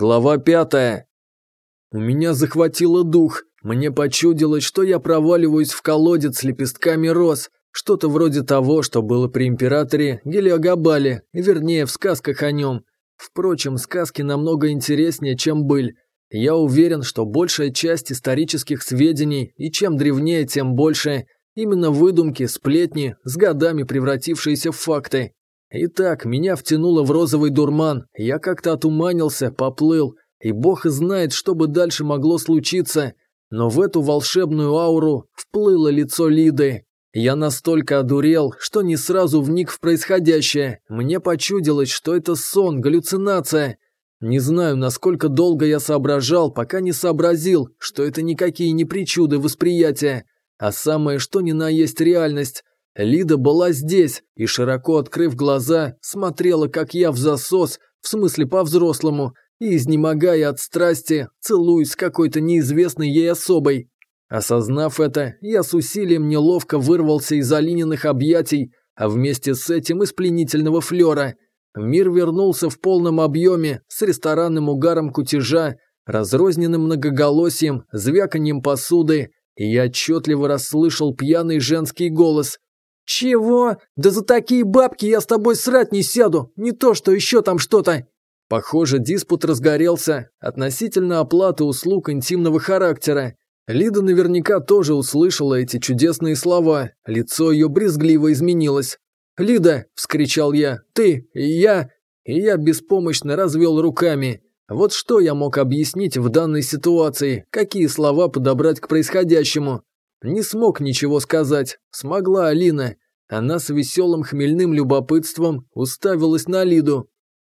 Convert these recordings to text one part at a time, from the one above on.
Глава пятая. У меня захватило дух. Мне почудилось, что я проваливаюсь в колодец с лепестками роз. Что-то вроде того, что было при императоре Гелиогабале, вернее, в сказках о нем. Впрочем, сказки намного интереснее, чем быль. Я уверен, что большая часть исторических сведений, и чем древнее, тем больше, именно выдумки, сплетни, с годами превратившиеся в факты. Итак, меня втянуло в розовый дурман, я как-то отуманился, поплыл, и бог знает, что бы дальше могло случиться. Но в эту волшебную ауру вплыло лицо Лиды. Я настолько одурел, что не сразу вник в происходящее. Мне почудилось, что это сон, галлюцинация. Не знаю, насколько долго я соображал, пока не сообразил, что это никакие не причуды восприятия, а самое что ни на есть реальность. Лида была здесь и, широко открыв глаза, смотрела, как я в засос, в смысле по-взрослому, и, изнемогая от страсти, целуюсь с какой-то неизвестной ей особой. Осознав это, я с усилием неловко вырвался из Алининых объятий, а вместе с этим из пленительного флера. Мир вернулся в полном объеме, с ресторанным угаром кутежа, разрозненным многоголосием, звяканием посуды, и я отчетливо расслышал пьяный женский голос – «Чего? Да за такие бабки я с тобой срать не сяду, не то что еще там что-то!» Похоже, диспут разгорелся относительно оплаты услуг интимного характера. Лида наверняка тоже услышала эти чудесные слова, лицо ее брезгливо изменилось. «Лида!» – вскричал я. «Ты! Я!» И я беспомощно развел руками. Вот что я мог объяснить в данной ситуации, какие слова подобрать к происходящему. Не смог ничего сказать. Смогла Алина. Она с веселым хмельным любопытством уставилась на Лиду.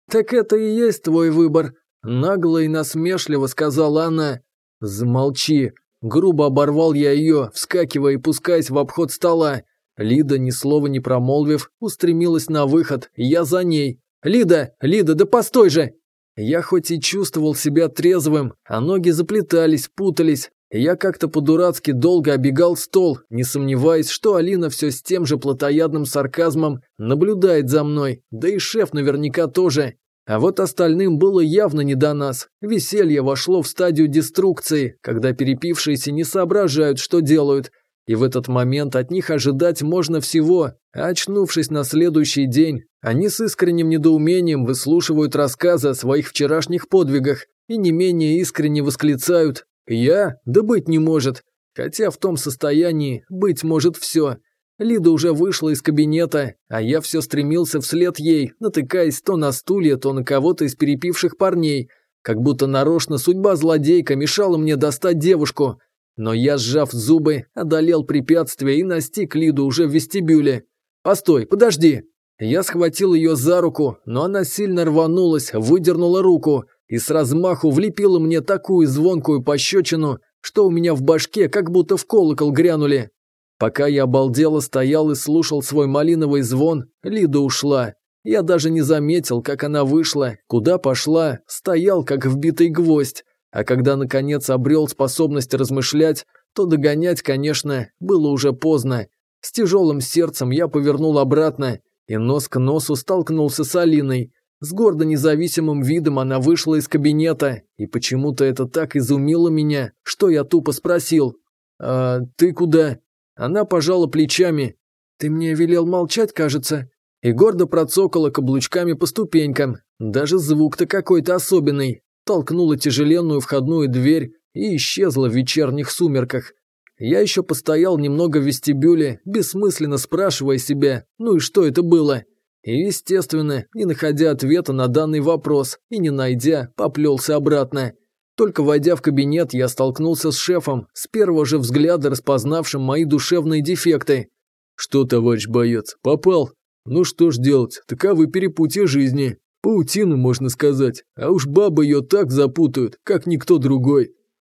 «Так это и есть твой выбор», – нагло и насмешливо сказала она. «Замолчи», – грубо оборвал я ее, вскакивая и пускаясь в обход стола. Лида, ни слова не промолвив, устремилась на выход, я за ней. «Лида! Лида, да постой же!» Я хоть и чувствовал себя трезвым, а ноги заплетались, путались, я как-то по-дурацки долго обегал стол, не сомневаясь, что Алина все с тем же плотоядным сарказмом наблюдает за мной, да и шеф наверняка тоже. А вот остальным было явно не до нас. Веселье вошло в стадию деструкции, когда перепившиеся не соображают, что делают. И в этот момент от них ожидать можно всего. А очнувшись на следующий день, они с искренним недоумением выслушивают рассказы о своих вчерашних подвигах и не менее искренне восклицают я? Да быть не может. Хотя в том состоянии быть может все. Лида уже вышла из кабинета, а я все стремился вслед ей, натыкаясь то на стулья, то на кого-то из перепивших парней. Как будто нарочно судьба злодейка мешала мне достать девушку. Но я, сжав зубы, одолел препятствие и настиг Лиду уже в вестибюле. «Постой, подожди!» Я схватил ее за руку, но она сильно рванулась, выдернула руку – и с размаху влепила мне такую звонкую пощечину, что у меня в башке как будто в колокол грянули. Пока я обалдело стоял и слушал свой малиновый звон, Лида ушла. Я даже не заметил, как она вышла, куда пошла, стоял как вбитый гвоздь. А когда, наконец, обрел способность размышлять, то догонять, конечно, было уже поздно. С тяжелым сердцем я повернул обратно, и нос к носу столкнулся с Алиной. С гордо независимым видом она вышла из кабинета, и почему-то это так изумило меня, что я тупо спросил. «А ты куда?» Она пожала плечами. «Ты мне велел молчать, кажется?» И гордо процокала каблучками по ступенькам. Даже звук-то какой-то особенный. Толкнула тяжеленную входную дверь и исчезла в вечерних сумерках. Я еще постоял немного в вестибюле, бессмысленно спрашивая себя, ну и что это было? И, естественно, не находя ответа на данный вопрос и не найдя, поплелся обратно. Только войдя в кабинет, я столкнулся с шефом, с первого же взгляда распознавшим мои душевные дефекты. «Что, товарищ боец, попал? Ну что ж делать, таковы перепутья жизни. Паутину, можно сказать, а уж бабы ее так запутают, как никто другой».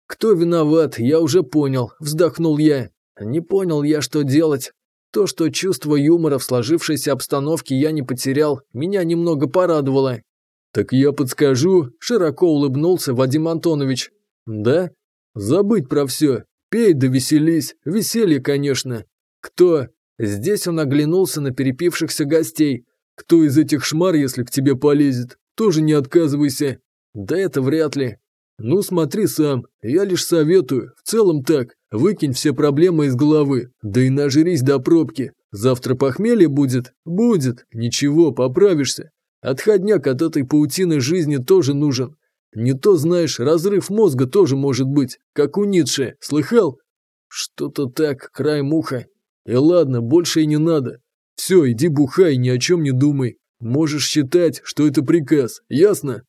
«Кто виноват, я уже понял», – вздохнул я. «Не понял я, что делать. То, что чувство юмора в сложившейся обстановке я не потерял, меня немного порадовало. «Так я подскажу», – широко улыбнулся Вадим Антонович. «Да? Забыть про все. Пей да веселись. Веселье, конечно. Кто?» Здесь он оглянулся на перепившихся гостей. «Кто из этих шмар, если к тебе полезет? Тоже не отказывайся». «Да это вряд ли. «Ну, смотри сам, я лишь советую, в целом так, выкинь все проблемы из головы, да и нажрись до пробки. Завтра похмелье будет? Будет, ничего, поправишься. Отходняк от этой паутины жизни тоже нужен. Не то знаешь, разрыв мозга тоже может быть, как у Ницше, слыхал? Что-то так, край муха. И ладно, больше и не надо. Все, иди бухай, ни о чем не думай. Можешь считать, что это приказ, ясно?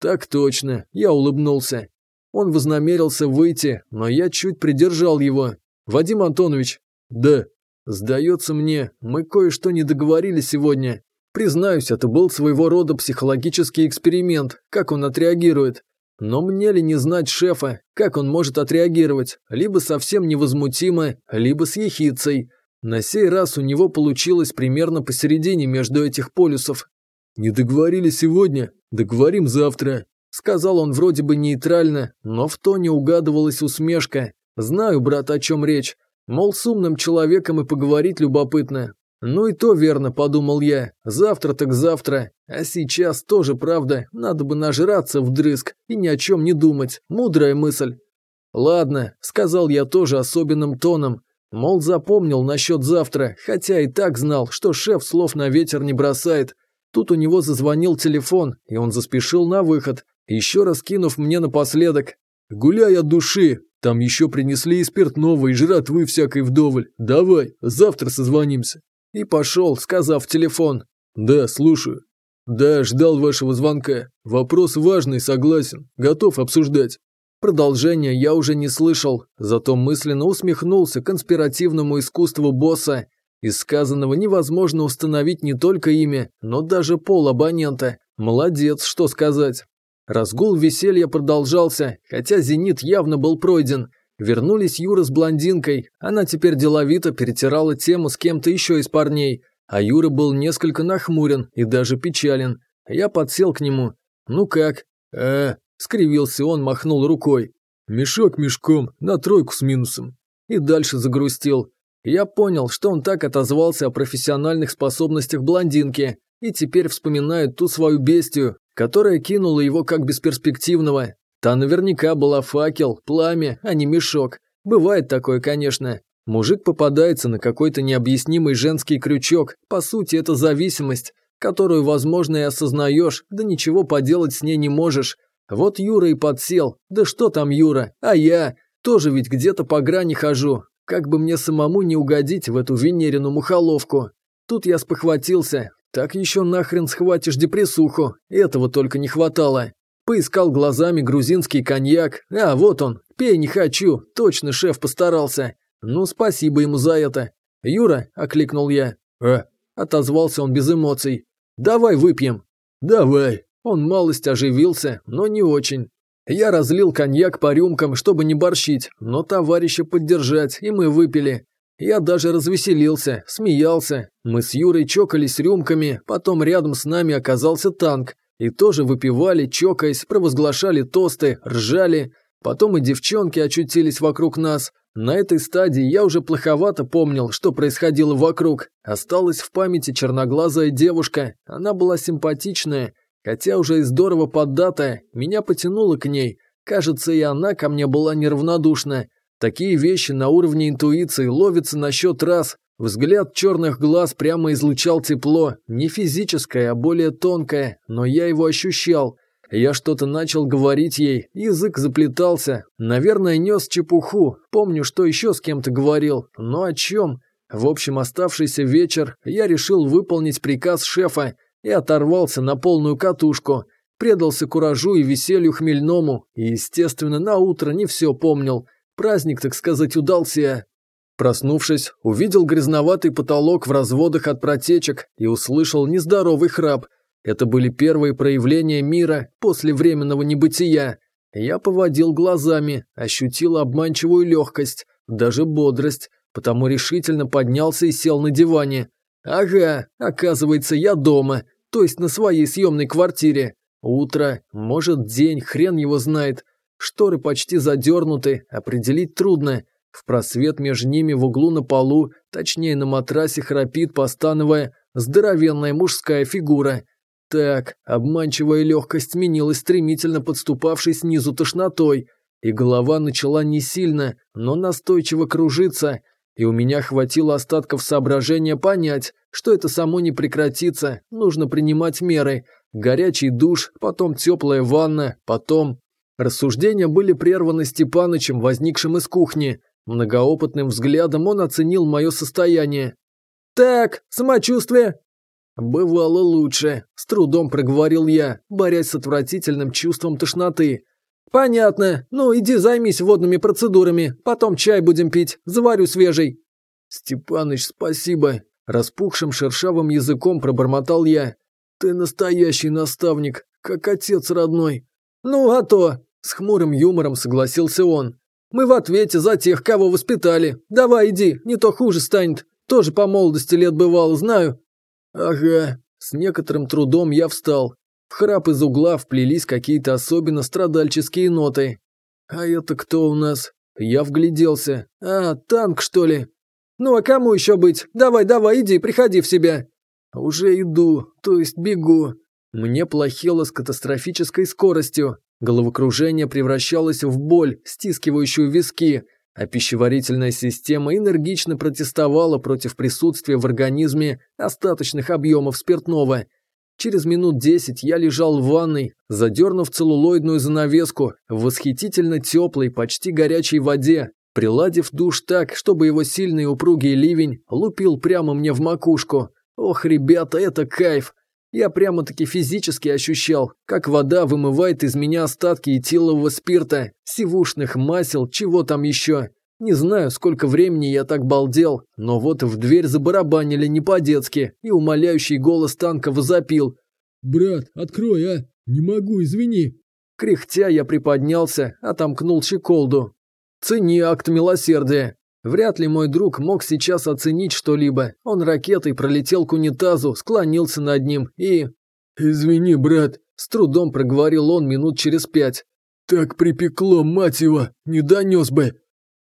Так точно, я улыбнулся. Он вознамерился выйти, но я чуть придержал его. Вадим Антонович. Да. Сдается мне, мы кое-что не договорили сегодня. Признаюсь, это был своего рода психологический эксперимент, как он отреагирует. Но мне ли не знать шефа, как он может отреагировать, либо совсем невозмутимо, либо с ехицей. На сей раз у него получилось примерно посередине между этих полюсов. «Не договорили сегодня, договорим завтра», – сказал он вроде бы нейтрально, но в тоне угадывалась усмешка. «Знаю, брат, о чем речь. Мол, с умным человеком и поговорить любопытно. «Ну и то верно», – подумал я. «Завтра так завтра. А сейчас тоже правда. Надо бы нажраться вдрызг и ни о чем не думать. Мудрая мысль». «Ладно», – сказал я тоже особенным тоном. Мол, запомнил насчет завтра, хотя и так знал, что шеф слов на ветер не бросает. Тут у него зазвонил телефон, и он заспешил на выход, еще раз кинув мне напоследок. «Гуляй от души! Там еще принесли и спиртного, и жратвы всякой вдоволь. Давай, завтра созвонимся!» И пошел, сказав телефон. «Да, слушаю». «Да, ждал вашего звонка. Вопрос важный, согласен. Готов обсуждать». Продолжение я уже не слышал, зато мысленно усмехнулся конспиративному искусству босса из сказанного невозможно установить не только имя, но даже пол абонента. Молодец, что сказать. Разгул веселья продолжался, хотя «Зенит» явно был пройден. Вернулись Юра с блондинкой, она теперь деловито перетирала тему с кем-то еще из парней. А Юра был несколько нахмурен и даже печален. Я подсел к нему. «Ну как?» «Э-э», скривился он, махнул рукой. «Мешок мешком, на тройку с минусом». И дальше загрустил. Я понял, что он так отозвался о профессиональных способностях блондинки и теперь вспоминает ту свою бестию, которая кинула его как бесперспективного. Та наверняка была факел, пламя, а не мешок. Бывает такое, конечно. Мужик попадается на какой-то необъяснимый женский крючок. По сути, это зависимость, которую, возможно, и осознаешь, да ничего поделать с ней не можешь. Вот Юра и подсел. Да что там Юра? А я? Тоже ведь где-то по грани хожу. Как бы мне самому не угодить в эту Венерину мухоловку? Тут я спохватился. Так еще нахрен схватишь депрессуху. Этого только не хватало. Поискал глазами грузинский коньяк. А, вот он. Пей не хочу. Точно шеф постарался. Ну, спасибо ему за это. Юра, окликнул я. Э, отозвался он без эмоций. Давай выпьем. Давай. Он малость оживился, но не очень. Я разлил коньяк по рюмкам, чтобы не борщить, но товарища поддержать, и мы выпили. Я даже развеселился, смеялся. Мы с Юрой чокались рюмками, потом рядом с нами оказался танк. И тоже выпивали, чокаясь, провозглашали тосты, ржали. Потом и девчонки очутились вокруг нас. На этой стадии я уже плоховато помнил, что происходило вокруг. Осталась в памяти черноглазая девушка. Она была симпатичная, Хотя уже и здорово поддатая, меня потянуло к ней. Кажется, и она ко мне была неравнодушна. Такие вещи на уровне интуиции ловятся на счет раз. Взгляд черных глаз прямо излучал тепло, не физическое, а более тонкое, но я его ощущал. Я что-то начал говорить ей, язык заплетался. Наверное, нес чепуху, помню, что еще с кем-то говорил, но о чем? В общем, оставшийся вечер я решил выполнить приказ шефа – и оторвался на полную катушку, предался куражу и веселью хмельному, и, естественно, на утро не все помнил. Праздник, так сказать, удался. Проснувшись, увидел грязноватый потолок в разводах от протечек и услышал нездоровый храп. Это были первые проявления мира после временного небытия. Я поводил глазами, ощутил обманчивую легкость, даже бодрость, потому решительно поднялся и сел на диване. «Ага, оказывается, я дома то есть на своей съемной квартире. Утро, может, день, хрен его знает. Шторы почти задернуты, определить трудно. В просвет между ними в углу на полу, точнее на матрасе храпит, постановая, здоровенная мужская фигура. Так, обманчивая легкость сменилась стремительно подступавшей снизу тошнотой, и голова начала не сильно, но настойчиво кружиться – и у меня хватило остатков соображения понять, что это само не прекратится, нужно принимать меры. Горячий душ, потом теплая ванна, потом... Рассуждения были прерваны Степанычем, возникшим из кухни. Многоопытным взглядом он оценил мое состояние. «Так, самочувствие?» «Бывало лучше», – с трудом проговорил я, борясь с отвратительным чувством тошноты. «Понятно. Ну, иди займись водными процедурами, потом чай будем пить, заварю свежий». «Степаныч, спасибо!» – распухшим шершавым языком пробормотал я. «Ты настоящий наставник, как отец родной». «Ну, а то!» – с хмурым юмором согласился он. «Мы в ответе за тех, кого воспитали. Давай иди, не то хуже станет. Тоже по молодости лет бывало, знаю». «Ага». С некоторым трудом я встал, в храп из угла вплелись какие-то особенно страдальческие ноты. «А это кто у нас?» Я вгляделся. «А, танк, что ли?» «Ну а кому еще быть? Давай, давай, иди, приходи в себя!» «Уже иду, то есть бегу». Мне плохело с катастрофической скоростью. Головокружение превращалось в боль, стискивающую виски, а пищеварительная система энергично протестовала против присутствия в организме остаточных объемов спиртного. Через минут десять я лежал в ванной, задернув целлулоидную занавеску в восхитительно теплой, почти горячей воде, приладив душ так, чтобы его сильный упругий ливень лупил прямо мне в макушку. Ох, ребята, это кайф! Я прямо-таки физически ощущал, как вода вымывает из меня остатки этилового спирта, сивушных масел, чего там еще. Не знаю, сколько времени я так балдел, но вот в дверь забарабанили не по-детски, и умоляющий голос танка возопил. «Брат, открой, а! Не могу, извини!» Кряхтя я приподнялся, отомкнул щеколду. «Цени акт милосердия!» Вряд ли мой друг мог сейчас оценить что-либо. Он ракетой пролетел к унитазу, склонился над ним и... «Извини, брат», – с трудом проговорил он минут через пять. «Так припекло, мать его, не донес бы!»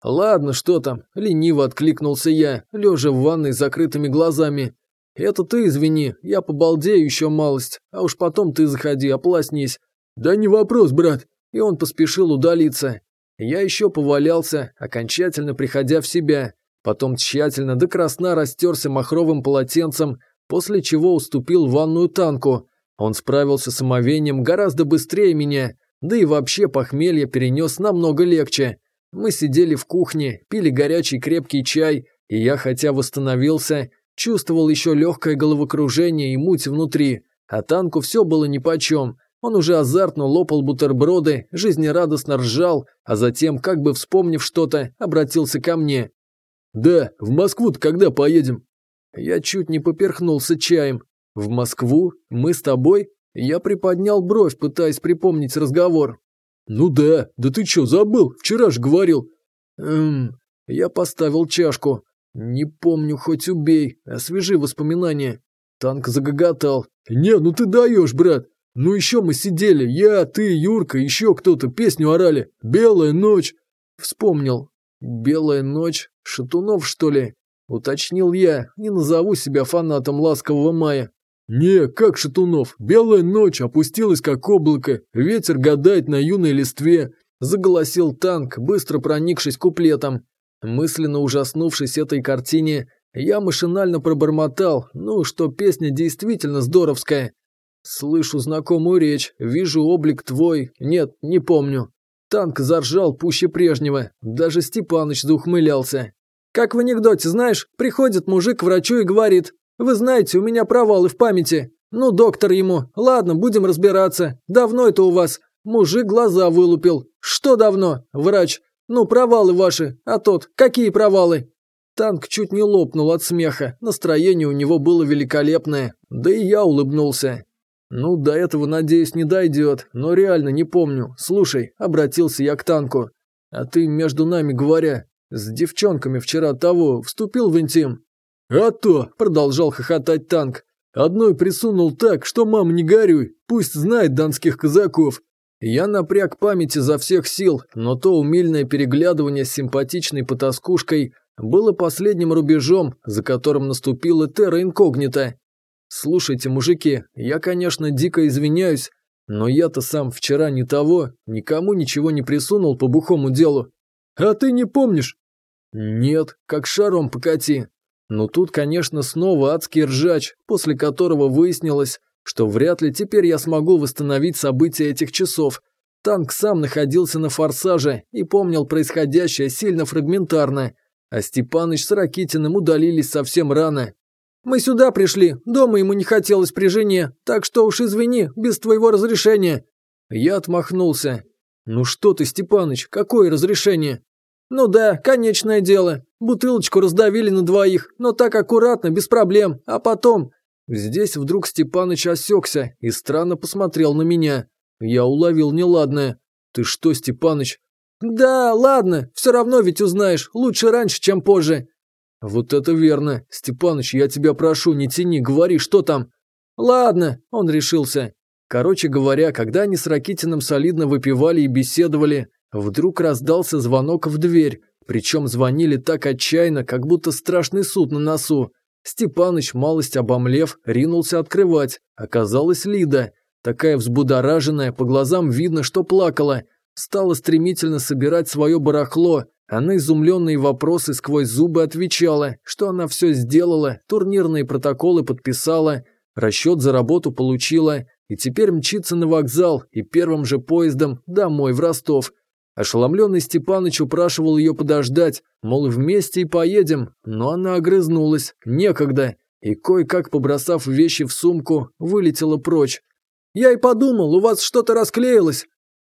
«Ладно, что там?» – лениво откликнулся я, лежа в ванной с закрытыми глазами. «Это ты извини, я побалдею еще малость, а уж потом ты заходи, ополоснись». «Да не вопрос, брат!» И он поспешил удалиться. Я еще повалялся, окончательно приходя в себя. Потом тщательно до красна растерся махровым полотенцем, после чего уступил ванную танку. Он справился с омовением гораздо быстрее меня, да и вообще похмелье перенес намного легче. Мы сидели в кухне, пили горячий крепкий чай, и я, хотя восстановился, чувствовал еще легкое головокружение и муть внутри. А танку все было нипочем. Он уже азартно лопал бутерброды, жизнерадостно ржал, а затем, как бы вспомнив что-то, обратился ко мне. «Да, в Москву-то когда поедем?» Я чуть не поперхнулся чаем. «В Москву? Мы с тобой?» Я приподнял бровь, пытаясь припомнить разговор. «Ну да, да ты чё, забыл? Вчера ж говорил». «Эм, я поставил чашку. Не помню, хоть убей, освежи воспоминания». Танк загоготал. «Не, ну ты даешь, брат! Ну еще мы сидели, я, ты, Юрка, еще кто-то, песню орали. Белая ночь!» Вспомнил. «Белая ночь? Шатунов, что ли?» Уточнил я, не назову себя фанатом «Ласкового мая». Не, как Шатунов, белая ночь опустилась как облако, ветер гадает на юной листве. Заголосил танк, быстро проникшись куплетом. Мысленно ужаснувшись этой картине, я машинально пробормотал, ну, что песня действительно здоровская. Слышу знакомую речь, вижу облик твой, нет, не помню. Танк заржал пуще прежнего, даже Степаныч заухмылялся. Как в анекдоте, знаешь, приходит мужик к врачу и говорит, вы знаете, у меня провалы в памяти. Ну, доктор ему. Ладно, будем разбираться. Давно это у вас? Мужик глаза вылупил. Что давно? Врач. Ну, провалы ваши. А тот, какие провалы? Танк чуть не лопнул от смеха. Настроение у него было великолепное. Да и я улыбнулся. Ну, до этого, надеюсь, не дойдет. Но реально не помню. Слушай, обратился я к танку. А ты, между нами говоря, с девчонками вчера того вступил в интим? «А то!» – продолжал хохотать танк. «Одной присунул так, что, мам, не горюй, пусть знает донских казаков». Я напряг памяти за всех сил, но то умильное переглядывание с симпатичной потаскушкой было последним рубежом, за которым наступила терра инкогнита. «Слушайте, мужики, я, конечно, дико извиняюсь, но я-то сам вчера не того, никому ничего не присунул по бухому делу». «А ты не помнишь?» «Нет, как шаром покати. Но тут, конечно, снова адский ржач, после которого выяснилось, что вряд ли теперь я смогу восстановить события этих часов. Танк сам находился на форсаже и помнил происходящее сильно фрагментарно, а Степаныч с Ракитиным удалились совсем рано. «Мы сюда пришли, дома ему не хотелось при жене, так что уж извини, без твоего разрешения». Я отмахнулся. «Ну что ты, Степаныч, какое разрешение? Ну да, конечное дело. Бутылочку раздавили на двоих, но так аккуратно, без проблем. А потом... Здесь вдруг Степаныч осекся и странно посмотрел на меня. Я уловил неладное. Ты что, Степаныч? Да, ладно, все равно ведь узнаешь. Лучше раньше, чем позже. Вот это верно. Степаныч, я тебя прошу, не тяни, говори, что там. Ладно, он решился. Короче говоря, когда они с Ракитином солидно выпивали и беседовали, Вдруг раздался звонок в дверь, причем звонили так отчаянно, как будто страшный суд на носу. Степаныч, малость обомлев, ринулся открывать. Оказалась Лида. Такая взбудораженная, по глазам видно, что плакала. Стала стремительно собирать свое барахло. Она изумленные вопросы сквозь зубы отвечала, что она все сделала, турнирные протоколы подписала, расчет за работу получила, и теперь мчится на вокзал и первым же поездом домой в Ростов – Ошеломленный Степаныч упрашивал ее подождать, мол, вместе и поедем, но она огрызнулась, некогда, и кое-как, побросав вещи в сумку, вылетела прочь. «Я и подумал, у вас что-то расклеилось!»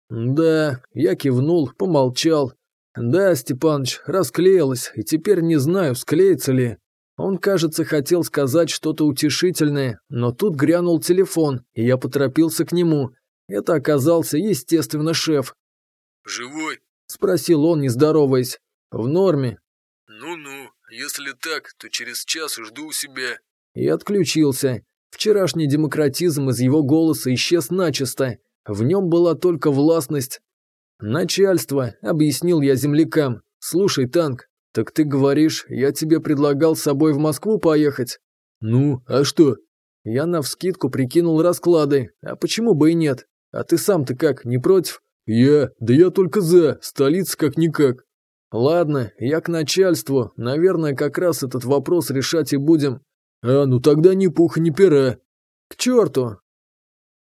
«Да», – я кивнул, помолчал. «Да, Степаныч, расклеилось, и теперь не знаю, склеится ли». Он, кажется, хотел сказать что-то утешительное, но тут грянул телефон, и я поторопился к нему. Это оказался, естественно, шеф живой?» – спросил он, не здороваясь. «В норме». «Ну-ну, если так, то через час жду у себя». И отключился. Вчерашний демократизм из его голоса исчез начисто. В нем была только властность. «Начальство», – объяснил я землякам. «Слушай, танк, так ты говоришь, я тебе предлагал с собой в Москву поехать?» «Ну, а что?» Я навскидку прикинул расклады. А почему бы и нет? А ты сам-то как, не против? «Я? Да я только за, столица как-никак». «Ладно, я к начальству, наверное, как раз этот вопрос решать и будем». «А, ну тогда ни пуха, ни пера». «К черту,